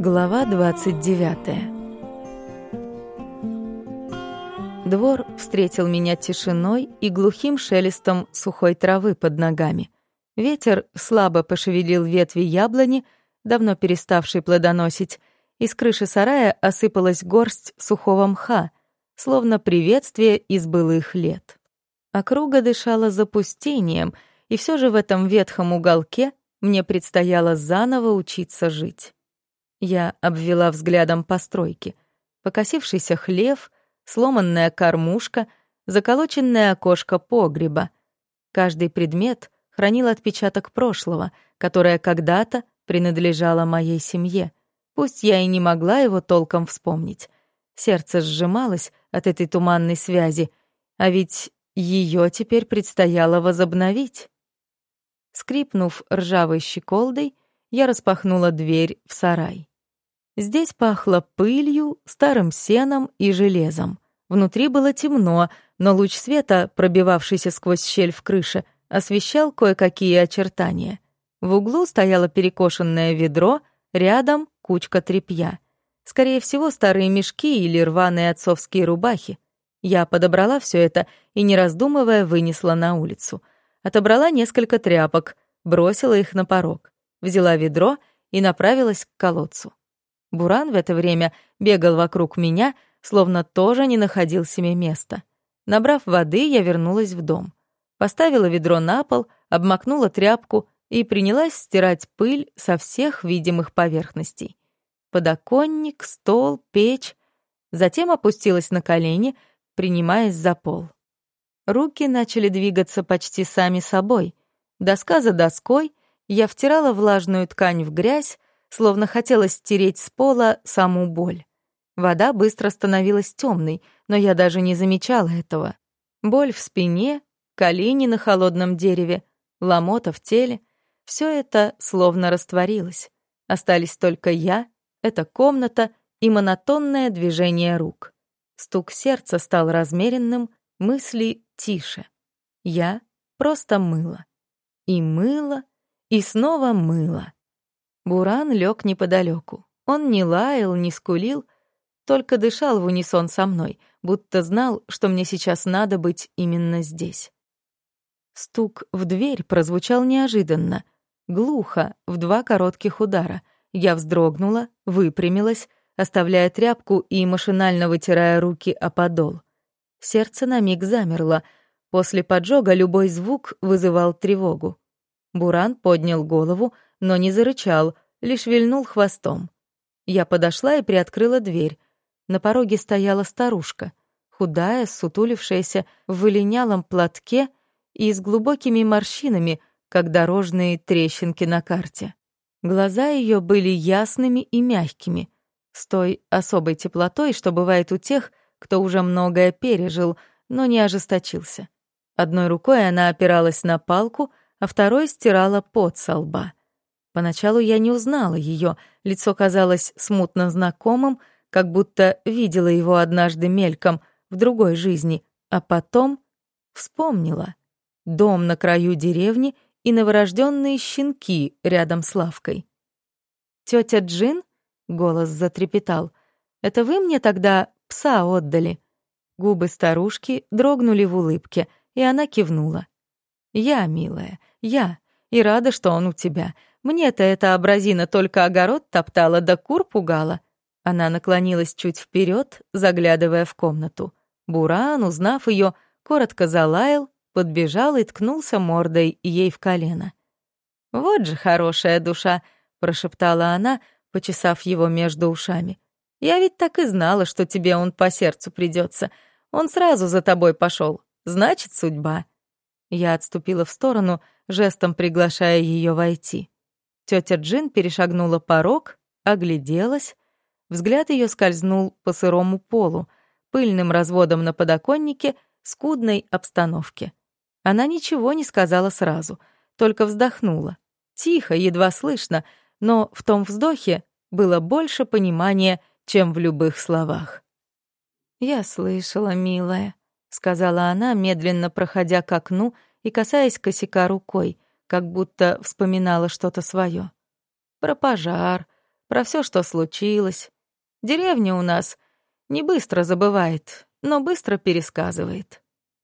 Глава 29 Двор встретил меня тишиной и глухим шелестом сухой травы под ногами. Ветер слабо пошевелил ветви яблони, давно переставшей плодоносить, и с крыши сарая осыпалась горсть сухого мха, словно приветствие из былых лет. Округа дышала запустением, и все же в этом ветхом уголке мне предстояло заново учиться жить. Я обвела взглядом постройки. Покосившийся хлев, сломанная кормушка, заколоченное окошко погреба. Каждый предмет хранил отпечаток прошлого, которое когда-то принадлежало моей семье. Пусть я и не могла его толком вспомнить. Сердце сжималось от этой туманной связи, а ведь ее теперь предстояло возобновить. Скрипнув ржавой щеколдой, я распахнула дверь в сарай. Здесь пахло пылью, старым сеном и железом. Внутри было темно, но луч света, пробивавшийся сквозь щель в крыше, освещал кое-какие очертания. В углу стояло перекошенное ведро, рядом кучка тряпья. Скорее всего, старые мешки или рваные отцовские рубахи. Я подобрала все это и, не раздумывая, вынесла на улицу. Отобрала несколько тряпок, бросила их на порог, взяла ведро и направилась к колодцу. Буран в это время бегал вокруг меня, словно тоже не находил себе места. Набрав воды, я вернулась в дом. Поставила ведро на пол, обмакнула тряпку и принялась стирать пыль со всех видимых поверхностей. Подоконник, стол, печь. Затем опустилась на колени, принимаясь за пол. Руки начали двигаться почти сами собой. Доска за доской я втирала влажную ткань в грязь, словно хотела стереть с пола саму боль. Вода быстро становилась темной, но я даже не замечала этого. Боль в спине, колени на холодном дереве, ломота в теле — все это словно растворилось. Остались только я, эта комната и монотонное движение рук. Стук сердца стал размеренным, мысли тише. Я просто мыла. И мыла, и снова мыла. Буран лег неподалеку. Он не лаял, не скулил, только дышал в унисон со мной, будто знал, что мне сейчас надо быть именно здесь. Стук в дверь прозвучал неожиданно, глухо, в два коротких удара. Я вздрогнула, выпрямилась, оставляя тряпку и машинально вытирая руки о подол. Сердце на миг замерло. После поджога любой звук вызывал тревогу. Буран поднял голову, но не зарычал, лишь вильнул хвостом. Я подошла и приоткрыла дверь. На пороге стояла старушка, худая, сутулившаяся, в вылинялом платке и с глубокими морщинами, как дорожные трещинки на карте. Глаза ее были ясными и мягкими, с той особой теплотой, что бывает у тех, кто уже многое пережил, но не ожесточился. Одной рукой она опиралась на палку, а второй стирала пот со лба. Поначалу я не узнала ее, лицо казалось смутно знакомым, как будто видела его однажды мельком в другой жизни, а потом вспомнила. Дом на краю деревни и новорожденные щенки рядом с лавкой. «Тетя Джин?» — голос затрепетал. «Это вы мне тогда пса отдали?» Губы старушки дрогнули в улыбке, и она кивнула. «Я, милая, я, и рада, что он у тебя. Мне-то эта образина только огород топтала да кур пугала. Она наклонилась чуть вперед, заглядывая в комнату. Буран, узнав ее, коротко залаял, подбежал и ткнулся мордой ей в колено. «Вот же хорошая душа!» — прошептала она, почесав его между ушами. «Я ведь так и знала, что тебе он по сердцу придется. Он сразу за тобой пошел. Значит, судьба». Я отступила в сторону, жестом приглашая ее войти. Тетя Джин перешагнула порог, огляделась. Взгляд ее скользнул по сырому полу, пыльным разводом на подоконнике, скудной обстановке. Она ничего не сказала сразу, только вздохнула. Тихо, едва слышно, но в том вздохе было больше понимания, чем в любых словах. «Я слышала, милая», — сказала она, медленно проходя к окну и касаясь косяка рукой — как будто вспоминала что-то свое. Про пожар, про все, что случилось. Деревня у нас не быстро забывает, но быстро пересказывает.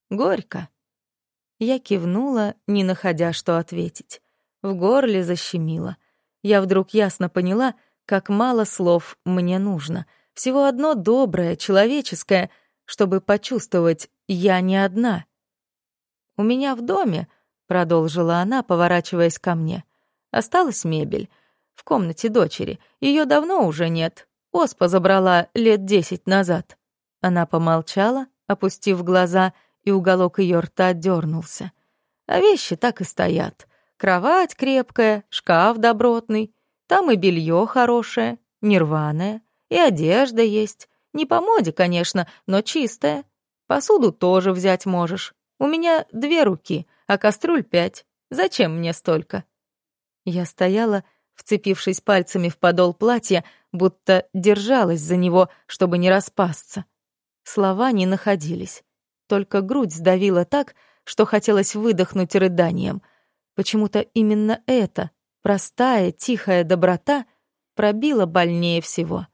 Горько. Я кивнула, не находя, что ответить. В горле защемило. Я вдруг ясно поняла, как мало слов мне нужно. Всего одно доброе, человеческое, чтобы почувствовать «я не одна». «У меня в доме», — продолжила она, поворачиваясь ко мне, — «осталась мебель. В комнате дочери. Ее давно уже нет. Оспа забрала лет десять назад». Она помолчала, опустив глаза, и уголок ее рта дернулся. А вещи так и стоят. Кровать крепкая, шкаф добротный, там и белье хорошее, нерваное, и одежда есть. Не по моде, конечно, но чистая. Посуду тоже взять можешь. У меня две руки, а кастрюль пять. Зачем мне столько?» Я стояла, вцепившись пальцами в подол платья, будто держалась за него, чтобы не распасться. Слова не находились. Только грудь сдавила так, что хотелось выдохнуть рыданием. Почему-то именно это, простая, тихая доброта, пробила больнее всего.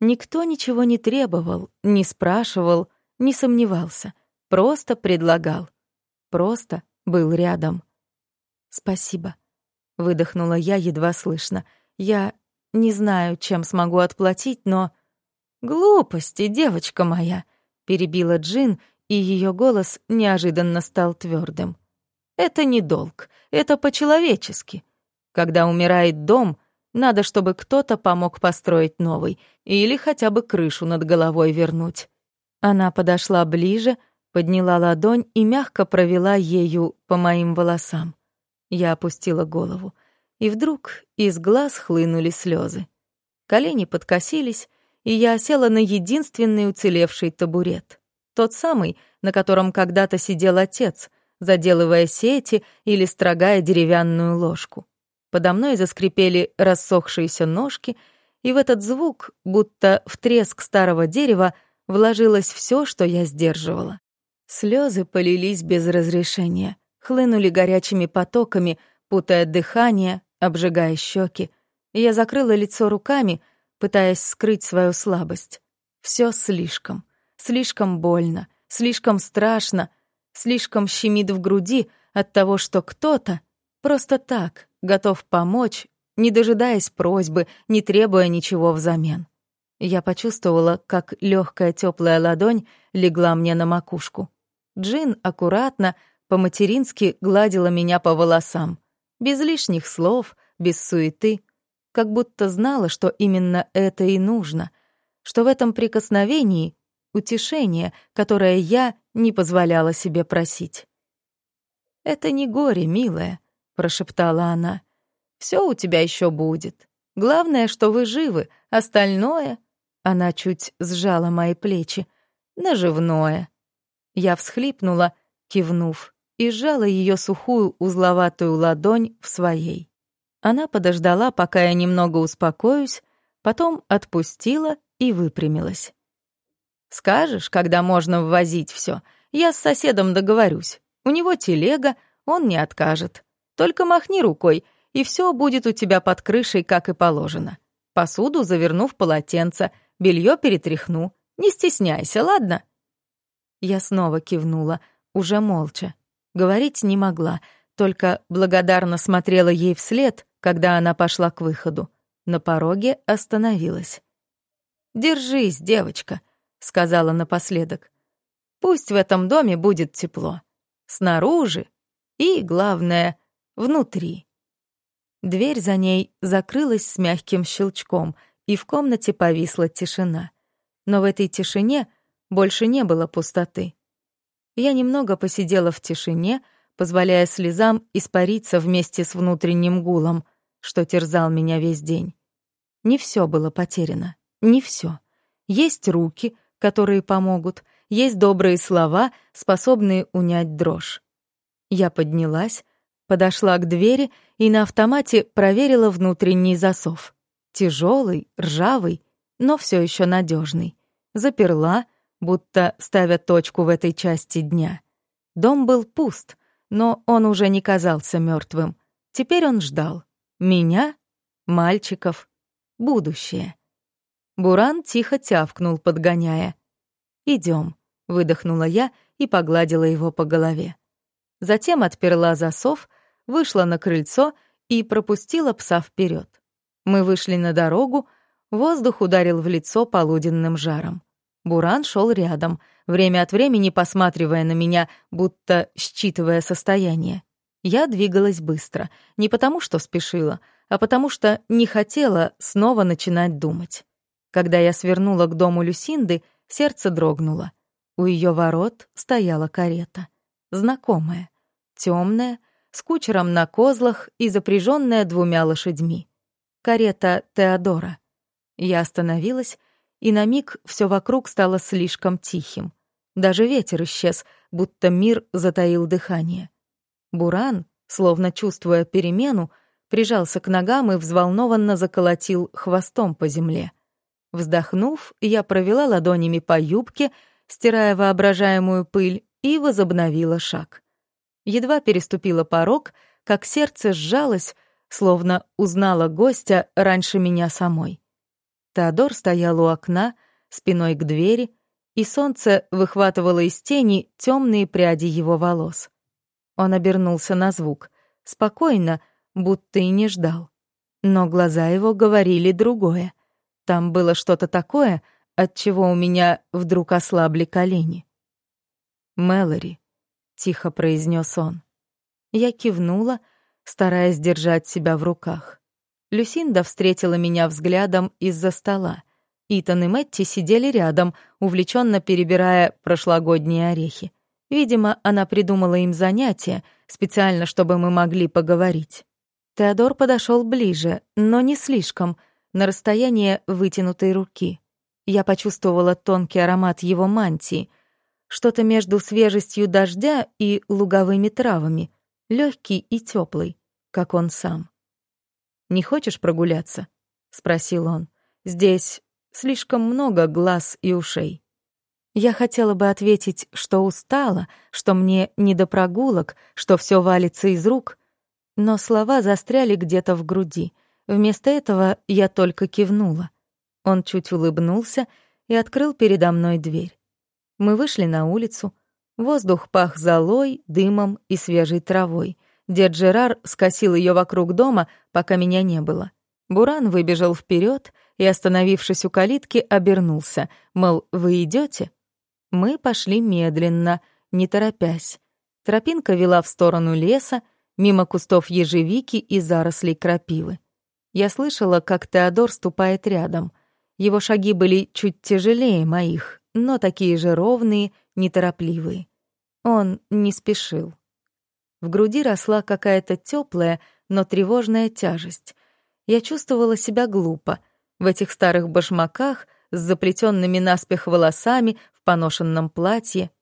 Никто ничего не требовал, не спрашивал, не сомневался, просто предлагал. Просто был рядом. «Спасибо», — выдохнула я едва слышно. «Я не знаю, чем смогу отплатить, но...» «Глупости, девочка моя», — перебила Джин, и ее голос неожиданно стал твердым. «Это не долг, это по-человечески. Когда умирает дом, надо, чтобы кто-то помог построить новый или хотя бы крышу над головой вернуть. Она подошла ближе, подняла ладонь и мягко провела ею по моим волосам. Я опустила голову, и вдруг из глаз хлынули слезы. Колени подкосились, и я села на единственный уцелевший табурет. Тот самый, на котором когда-то сидел отец, заделывая сети или строгая деревянную ложку. Подо мной заскрипели рассохшиеся ножки, и в этот звук, будто в треск старого дерева, вложилось все, что я сдерживала. Слезы полились без разрешения, хлынули горячими потоками, путая дыхание, обжигая щеки. Я закрыла лицо руками, пытаясь скрыть свою слабость. Все слишком, слишком больно, слишком страшно, слишком щемит в груди от того, что кто-то просто так готов помочь, не дожидаясь просьбы, не требуя ничего взамен. Я почувствовала, как легкая теплая ладонь легла мне на макушку. Джин аккуратно, по-матерински гладила меня по волосам, без лишних слов, без суеты, как будто знала, что именно это и нужно, что в этом прикосновении утешение, которое я не позволяла себе просить. «Это не горе, милая», — прошептала она. «Все у тебя еще будет. Главное, что вы живы, остальное...» Она чуть сжала мои плечи. «Наживное». Я всхлипнула, кивнув, и сжала ее сухую узловатую ладонь в своей. Она подождала, пока я немного успокоюсь, потом отпустила и выпрямилась. «Скажешь, когда можно ввозить все? Я с соседом договорюсь. У него телега, он не откажет. Только махни рукой, и все будет у тебя под крышей, как и положено. Посуду заверну в полотенце, белье перетряхну. Не стесняйся, ладно?» Я снова кивнула, уже молча. Говорить не могла, только благодарно смотрела ей вслед, когда она пошла к выходу. На пороге остановилась. «Держись, девочка», — сказала напоследок. «Пусть в этом доме будет тепло. Снаружи и, главное, внутри. Дверь за ней закрылась с мягким щелчком, и в комнате повисла тишина. Но в этой тишине больше не было пустоты. Я немного посидела в тишине, позволяя слезам испариться вместе с внутренним гулом, что терзал меня весь день. Не все было потеряно, не все. Есть руки, которые помогут, есть добрые слова, способные унять дрожь. Я поднялась, подошла к двери и на автомате проверила внутренний засов. Тяжелый, ржавый, но все еще надежный. Заперла, будто ставя точку в этой части дня. Дом был пуст, но он уже не казался мертвым. Теперь он ждал. Меня, мальчиков, будущее. Буран тихо тявкнул, подгоняя. Идем, выдохнула я и погладила его по голове. Затем отперла засов, вышла на крыльцо и пропустила пса вперед. Мы вышли на дорогу, воздух ударил в лицо полуденным жаром. Буран шел рядом, время от времени посматривая на меня, будто считывая состояние. Я двигалась быстро, не потому что спешила, а потому что не хотела снова начинать думать. Когда я свернула к дому Люсинды, сердце дрогнуло. У ее ворот стояла карета. Знакомая, темная, с кучером на козлах и запряженная двумя лошадьми. Карета Теодора. Я остановилась, и на миг все вокруг стало слишком тихим. Даже ветер исчез, будто мир затаил дыхание. Буран, словно чувствуя перемену, прижался к ногам и взволнованно заколотил хвостом по земле. Вздохнув, я провела ладонями по юбке, стирая воображаемую пыль, и возобновила шаг. Едва переступила порог, как сердце сжалось, словно узнала гостя раньше меня самой. Теодор стоял у окна, спиной к двери, и солнце выхватывало из тени темные пряди его волос. Он обернулся на звук, спокойно, будто и не ждал. Но глаза его говорили другое. Там было что-то такое, от чего у меня вдруг ослабли колени. «Мэлори», — тихо произнес он. Я кивнула, стараясь держать себя в руках. Люсинда встретила меня взглядом из-за стола. Итан и Мэтти сидели рядом, увлеченно перебирая прошлогодние орехи. Видимо, она придумала им занятие, специально, чтобы мы могли поговорить. Теодор подошел ближе, но не слишком, на расстояние вытянутой руки. Я почувствовала тонкий аромат его мантии, что-то между свежестью дождя и луговыми травами, легкий и теплый, как он сам. «Не хочешь прогуляться?» — спросил он. «Здесь слишком много глаз и ушей». Я хотела бы ответить, что устала, что мне не до прогулок, что все валится из рук, но слова застряли где-то в груди. Вместо этого я только кивнула. Он чуть улыбнулся и открыл передо мной дверь. Мы вышли на улицу. Воздух пах золой, дымом и свежей травой. Дед Жерар скосил ее вокруг дома, пока меня не было. Буран выбежал вперед и, остановившись у калитки, обернулся, мол, вы идете? Мы пошли медленно, не торопясь. Тропинка вела в сторону леса, мимо кустов ежевики и зарослей крапивы. Я слышала, как Теодор ступает рядом. Его шаги были чуть тяжелее моих, но такие же ровные, неторопливые. Он не спешил. В груди росла какая-то теплая, но тревожная тяжесть. Я чувствовала себя глупо. В этих старых башмаках, с заплетенными наспех волосами, в поношенном платье.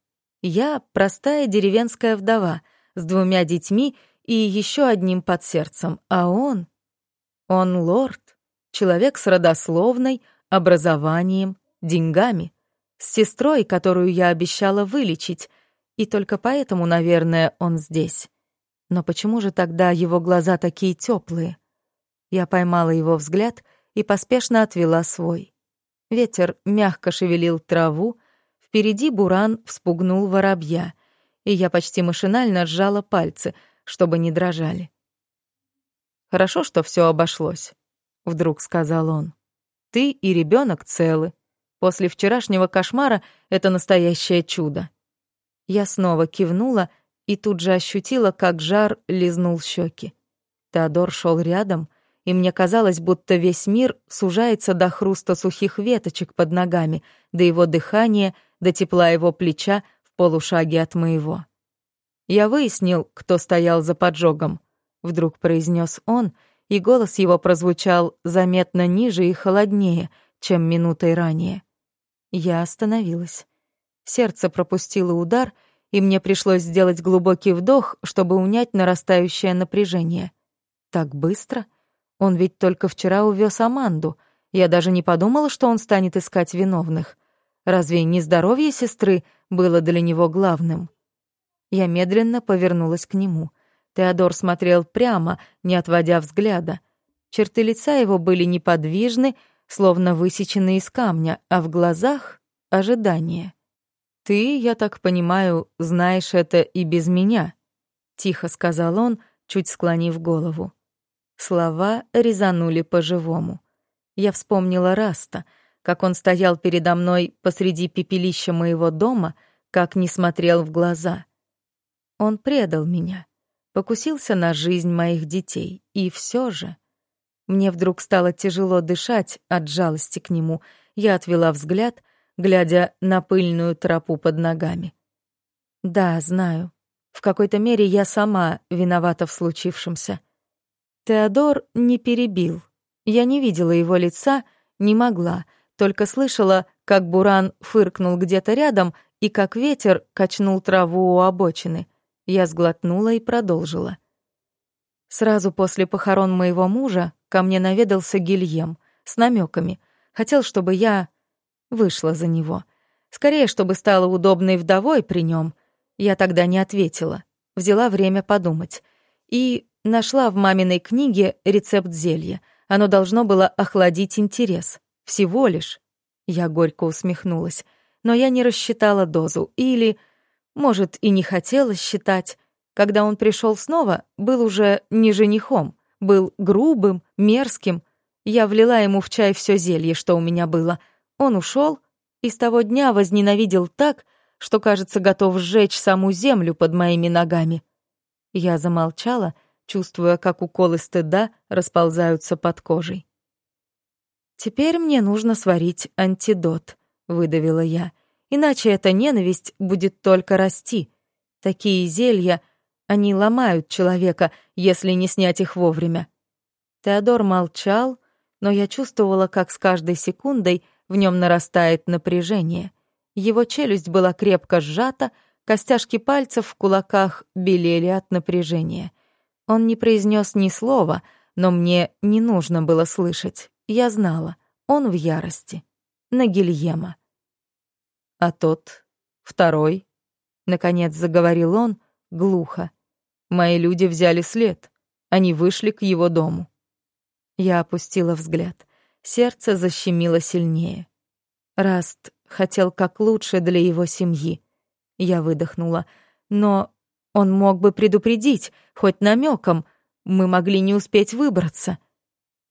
Я простая деревенская вдова с двумя детьми и еще одним под сердцем, а он... Он лорд, человек с родословной, образованием, деньгами, с сестрой, которую я обещала вылечить, и только поэтому, наверное, он здесь. Но почему же тогда его глаза такие теплые? Я поймала его взгляд и поспешно отвела свой. Ветер мягко шевелил траву, Впереди буран вспугнул воробья, и я почти машинально сжала пальцы, чтобы не дрожали. «Хорошо, что все обошлось», — вдруг сказал он. «Ты и ребенок целы. После вчерашнего кошмара это настоящее чудо». Я снова кивнула и тут же ощутила, как жар лизнул щеки. Теодор шел рядом, и мне казалось, будто весь мир сужается до хруста сухих веточек под ногами, до его дыхания — до тепла его плеча в полушаге от моего. «Я выяснил, кто стоял за поджогом», — вдруг произнес он, и голос его прозвучал заметно ниже и холоднее, чем минутой ранее. Я остановилась. Сердце пропустило удар, и мне пришлось сделать глубокий вдох, чтобы унять нарастающее напряжение. Так быстро? Он ведь только вчера увез Аманду. Я даже не подумала, что он станет искать виновных. Разве не здоровье сестры было для него главным? Я медленно повернулась к нему. Теодор смотрел прямо, не отводя взгляда. Черты лица его были неподвижны, словно высечены из камня, а в глазах — ожидание. «Ты, я так понимаю, знаешь это и без меня», — тихо сказал он, чуть склонив голову. Слова резанули по-живому. Я вспомнила Раста, как он стоял передо мной посреди пепелища моего дома, как не смотрел в глаза. Он предал меня, покусился на жизнь моих детей, и все же... Мне вдруг стало тяжело дышать от жалости к нему. Я отвела взгляд, глядя на пыльную тропу под ногами. Да, знаю. В какой-то мере я сама виновата в случившемся. Теодор не перебил. Я не видела его лица, не могла, только слышала, как буран фыркнул где-то рядом и как ветер качнул траву у обочины. Я сглотнула и продолжила. Сразу после похорон моего мужа ко мне наведался Гильем с намеками. Хотел, чтобы я вышла за него. Скорее, чтобы стала удобной вдовой при нем. Я тогда не ответила. Взяла время подумать. И нашла в маминой книге рецепт зелья. Оно должно было охладить интерес. Всего лишь. Я горько усмехнулась. Но я не рассчитала дозу. Или, может, и не хотела считать. Когда он пришел снова, был уже не женихом. Был грубым, мерзким. Я влила ему в чай все зелье, что у меня было. Он ушел и с того дня возненавидел так, что, кажется, готов сжечь саму землю под моими ногами. Я замолчала, чувствуя, как уколы стыда расползаются под кожей. «Теперь мне нужно сварить антидот», — выдавила я. «Иначе эта ненависть будет только расти. Такие зелья, они ломают человека, если не снять их вовремя». Теодор молчал, но я чувствовала, как с каждой секундой в нем нарастает напряжение. Его челюсть была крепко сжата, костяшки пальцев в кулаках белели от напряжения. Он не произнес ни слова, но мне не нужно было слышать. Я знала, он в ярости. На Гильема. А тот, второй, наконец заговорил он, глухо. Мои люди взяли след. Они вышли к его дому. Я опустила взгляд. Сердце защемило сильнее. Раст хотел как лучше для его семьи. Я выдохнула. Но он мог бы предупредить, хоть намеком. Мы могли не успеть выбраться.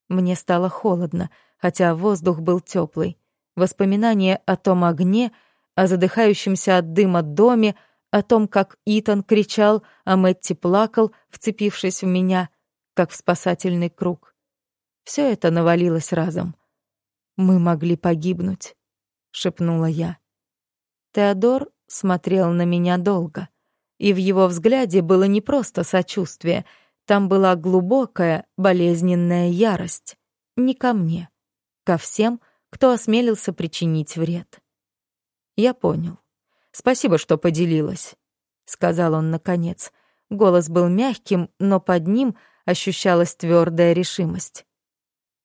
Мне стало холодно, хотя воздух был теплый. Воспоминания о том огне, о задыхающемся от дыма доме, о том, как Итан кричал, а Мэтти плакал, вцепившись в меня, как в спасательный круг. Все это навалилось разом. Мы могли погибнуть, шепнула я. Теодор смотрел на меня долго и в его взгляде было не просто сочувствие, там была глубокая, болезненная ярость. Не ко мне, ко всем, кто осмелился причинить вред. Я понял. Спасибо, что поделилась, сказал он наконец. Голос был мягким, но под ним ощущалась твердая решимость.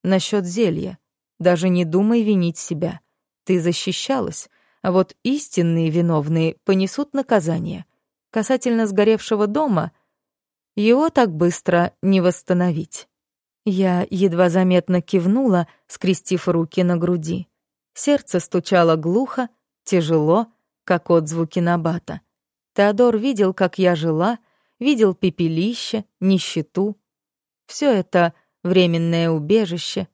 Насчет зелья. Даже не думай винить себя. Ты защищалась, а вот истинные виновные понесут наказание. Касательно сгоревшего дома, его так быстро не восстановить. Я едва заметно кивнула, скрестив руки на груди. Сердце стучало глухо, тяжело, как отзвуки набата. Теодор видел, как я жила, видел пепелище, нищету. Все это временное убежище.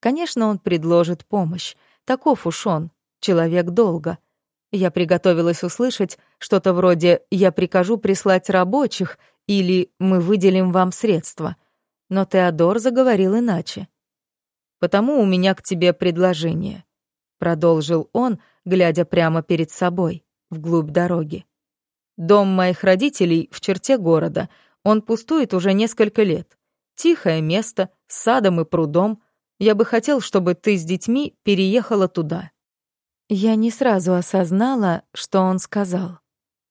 Конечно, он предложит помощь. Таков уж он, человек долга — я приготовилась услышать что-то вроде «я прикажу прислать рабочих» или «мы выделим вам средства». Но Теодор заговорил иначе. «Потому у меня к тебе предложение», — продолжил он, глядя прямо перед собой, вглубь дороги. «Дом моих родителей в черте города. Он пустует уже несколько лет. Тихое место, с садом и прудом. Я бы хотел, чтобы ты с детьми переехала туда. Я не сразу осознала, что он сказал.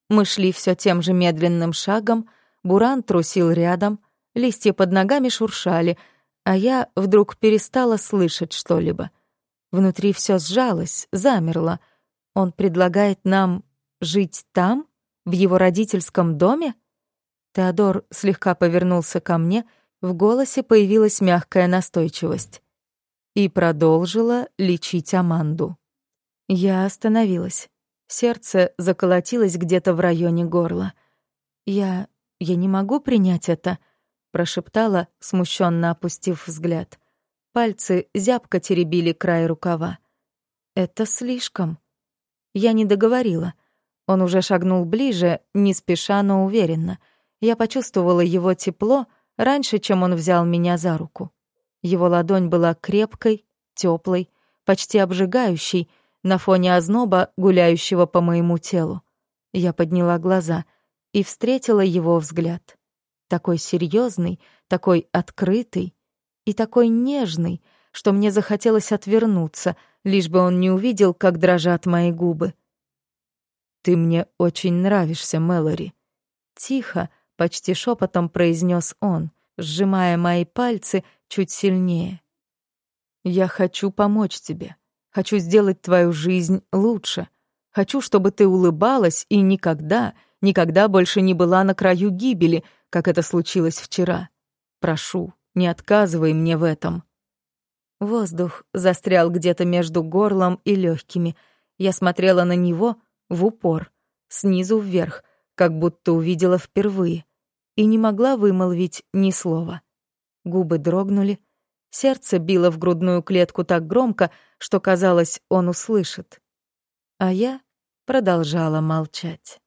Мы шли все тем же медленным шагом, буран трусил рядом, листья под ногами шуршали, а я вдруг перестала слышать что-либо. Внутри все сжалось, замерло. Он предлагает нам жить там, в его родительском доме? Теодор слегка повернулся ко мне, В голосе появилась мягкая настойчивость. И продолжила лечить Аманду. Я остановилась. Сердце заколотилось где-то в районе горла. Я... я не могу принять это, прошептала, смущенно опустив взгляд. Пальцы зябко теребили край рукава. Это слишком. Я не договорила. Он уже шагнул ближе, не спеша, но уверенно. Я почувствовала его тепло раньше, чем он взял меня за руку. Его ладонь была крепкой, теплой, почти обжигающей, на фоне озноба, гуляющего по моему телу. Я подняла глаза и встретила его взгляд. Такой серьезный, такой открытый и такой нежный, что мне захотелось отвернуться, лишь бы он не увидел, как дрожат мои губы. «Ты мне очень нравишься, Мэлори», — тихо, почти шепотом произнес он, сжимая мои пальцы чуть сильнее. «Я хочу помочь тебе. Хочу сделать твою жизнь лучше. Хочу, чтобы ты улыбалась и никогда, никогда больше не была на краю гибели, как это случилось вчера. Прошу, не отказывай мне в этом». Воздух застрял где-то между горлом и легкими. Я смотрела на него в упор, снизу вверх, как будто увидела впервые и не могла вымолвить ни слова. Губы дрогнули, сердце било в грудную клетку так громко, что казалось, он услышит. А я продолжала молчать.